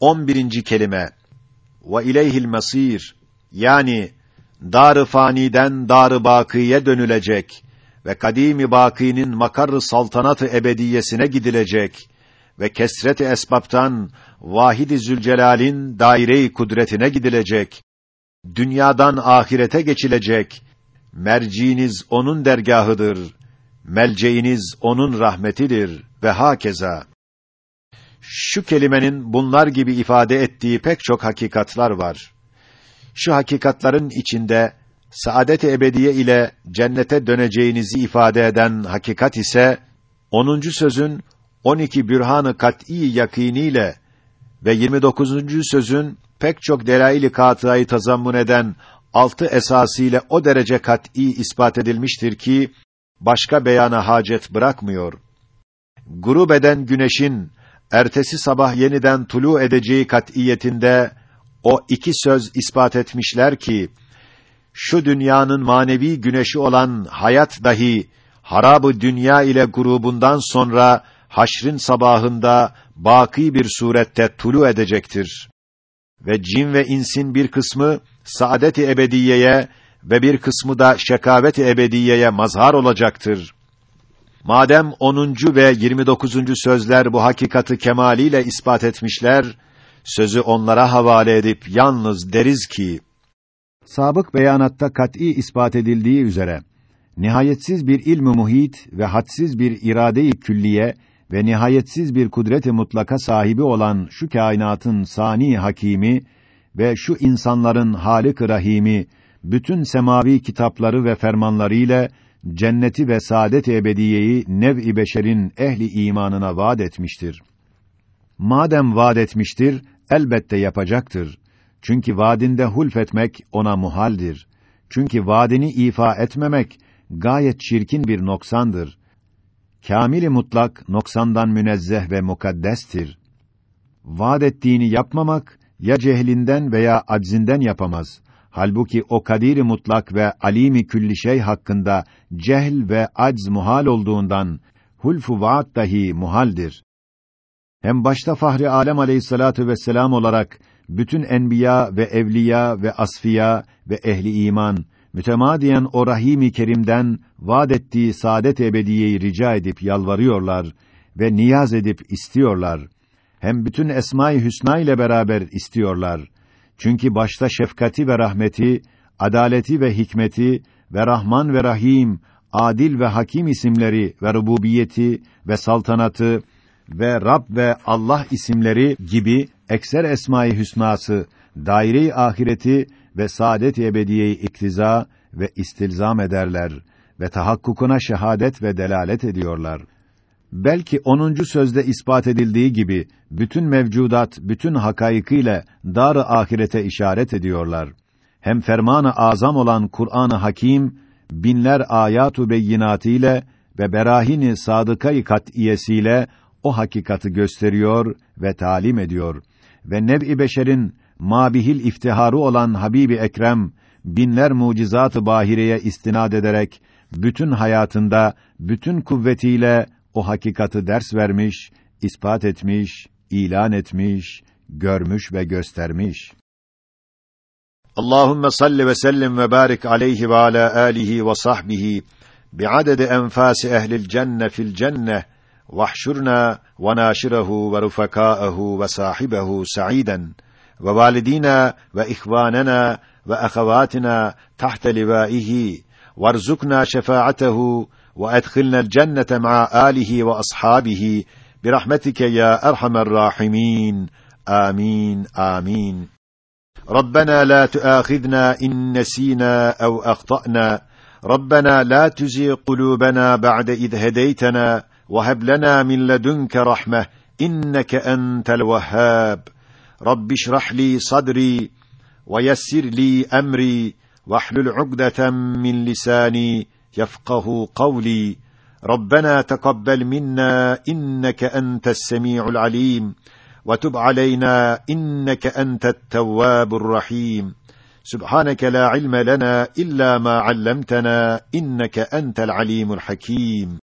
11. kelime ve ileyhil masir yani dar-ı faniden dar-ı bakiye dönülecek ve kadimi bakinin makarrı saltanatı ebediyesine gidilecek ve kesret-i esbaptan Vahid-i Zülcelal'in daire-i kudretine gidilecek. Dünyadan ahirete geçilecek. Merciiniz onun dergahıdır. Melceğiniz onun rahmetidir ve hakeza. Şu kelimenin bunlar gibi ifade ettiği pek çok hakikatlar var. Şu hakikatların içinde saadet-i ebediye ile cennete döneceğinizi ifade eden hakikat ise 10. sözün 12 bürhanı kat'î yakiniyle ve 29. sözün pek çok delail-i katıayı tazammun eden altı esasıyla o derece kat'î ispat edilmiştir ki başka beyana hacet bırakmıyor. Gurub eden güneşin ertesi sabah yeniden tulu edeceği kat'iyetinde o iki söz ispat etmişler ki şu dünyanın manevi güneşi olan hayat dahi harabı dünya ile grubundan sonra haşrin sabahında baki bir surette tulu edecektir. Ve cin ve insin bir kısmı saadet-i ebediyeye ve bir kısmı da şekavet-i ebediyeye mazhar olacaktır. Madem 10. ve 29. sözler bu hakikatı kemaliyle ispat etmişler, sözü onlara havale edip yalnız deriz ki Sabık beyanatta kat'î ispat edildiği üzere nihayetsiz bir ilm muhit ve hadsiz bir irade-i külliye ve nihayetsiz bir kudret-i mutlaka sahibi olan şu kainatın sani hakimi ve şu insanların halik rahimi bütün semavi kitapları ve fermanları ile cenneti ve saadet-i ebediyeyi nev-i beşerin ehli imanına vaad etmiştir. Madem vaad etmiştir, elbette yapacaktır. Çünkü vaadinde hulfetmek ona muhaldir. Çünkü vaadini ifa etmemek gayet çirkin bir noksandır. Kamili mutlak noksandan münezzeh ve mukaddestir. Vaad ettiğini yapmamak ya cehlinden veya aczinden yapamaz. Halbuki o kadiri mutlak ve alimi külli şey hakkında cehl ve acz muhal olduğundan hulfu vaat dahi muhaldir. Hem başta Fahri Alem Aleyhissalatu vesselam olarak bütün enbiya ve evliya ve asfiya ve ehli iman mütemadiyen o Rahim-i Kerim'den vaad ettiği saadet ebediyeyi rica edip yalvarıyorlar ve niyaz edip istiyorlar. Hem bütün esma-i hüsna ile beraber istiyorlar. Çünkü başta şefkati ve rahmeti, adaleti ve hikmeti ve Rahman ve Rahim, Adil ve Hakim isimleri ve rububiyeti ve saltanatı ve Rab ve Allah isimleri gibi ekser esma-i hüsnası, daire-i ahireti ve saadet-i ebediyeyi iktiza ve istilzam ederler ve tahakkukuna şehadet ve delalet ediyorlar. Belki 10. sözde ispat edildiği gibi bütün mevcudat bütün hakaykıyla dar-ı ahirete işaret ediyorlar. Hem fermanı azam olan Kur'an-ı Hakim binler ayatu beyinatı ile ve berahini sadıkayı kat'iyesiyle o hakikati gösteriyor ve talim ediyor ve nev-i beşerin mabihil iftiharı olan Habibi Ekrem binler mucizatı bahireye istinad ederek bütün hayatında bütün kuvvetiyle o hakikatı ders vermiş, ispat etmiş, ilan etmiş, görmüş ve göstermiş. Allahumme salli ve sellim ve barik aleyhi ve ala alihi ve sahbihi bi'adedi enfasi ehlil cenne fil cenne vahşurna ve naşirehu ve rufakâehu ve sahibehu sa'iden ve validina ve ihvanena ve ahavatına tahte livaihi varzukna şefaatehu وأدخلنا الجنة مع آله وأصحابه برحمتك يا أرحم الراحمين. آمين آمين. ربنا لا تؤاخذنا إن نسينا أو أخطأنا. ربنا لا تزغ قلوبنا بعد إذ هديتنا. وهب لنا من لدنك رحمة إنك أنت الوهاب. رب اشرح لي صدري ويسر لي أمري واحلل عقدة من لساني يفقه قولي. ربنا تقبل منا إنك أنت السميع العليم وتب علينا إنك أنت التواب الرحيم. سبحانك لا علم لنا إلا ما علمتنا إنك أنت العليم الحكيم.